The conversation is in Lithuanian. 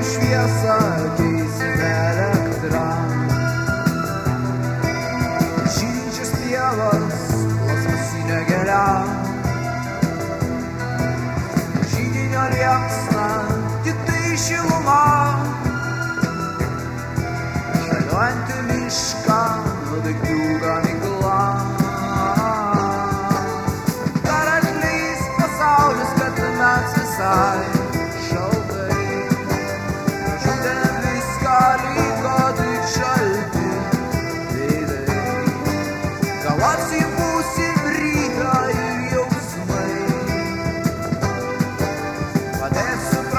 šviesą keisime elektrą. Žydžius pievas, plasmasinė gelia. Žydinio liepsna, kitai šiluma. Žaliuojantį mišką, nudaiktų gamykla. Dar atleis pasaulis, kad mes visai.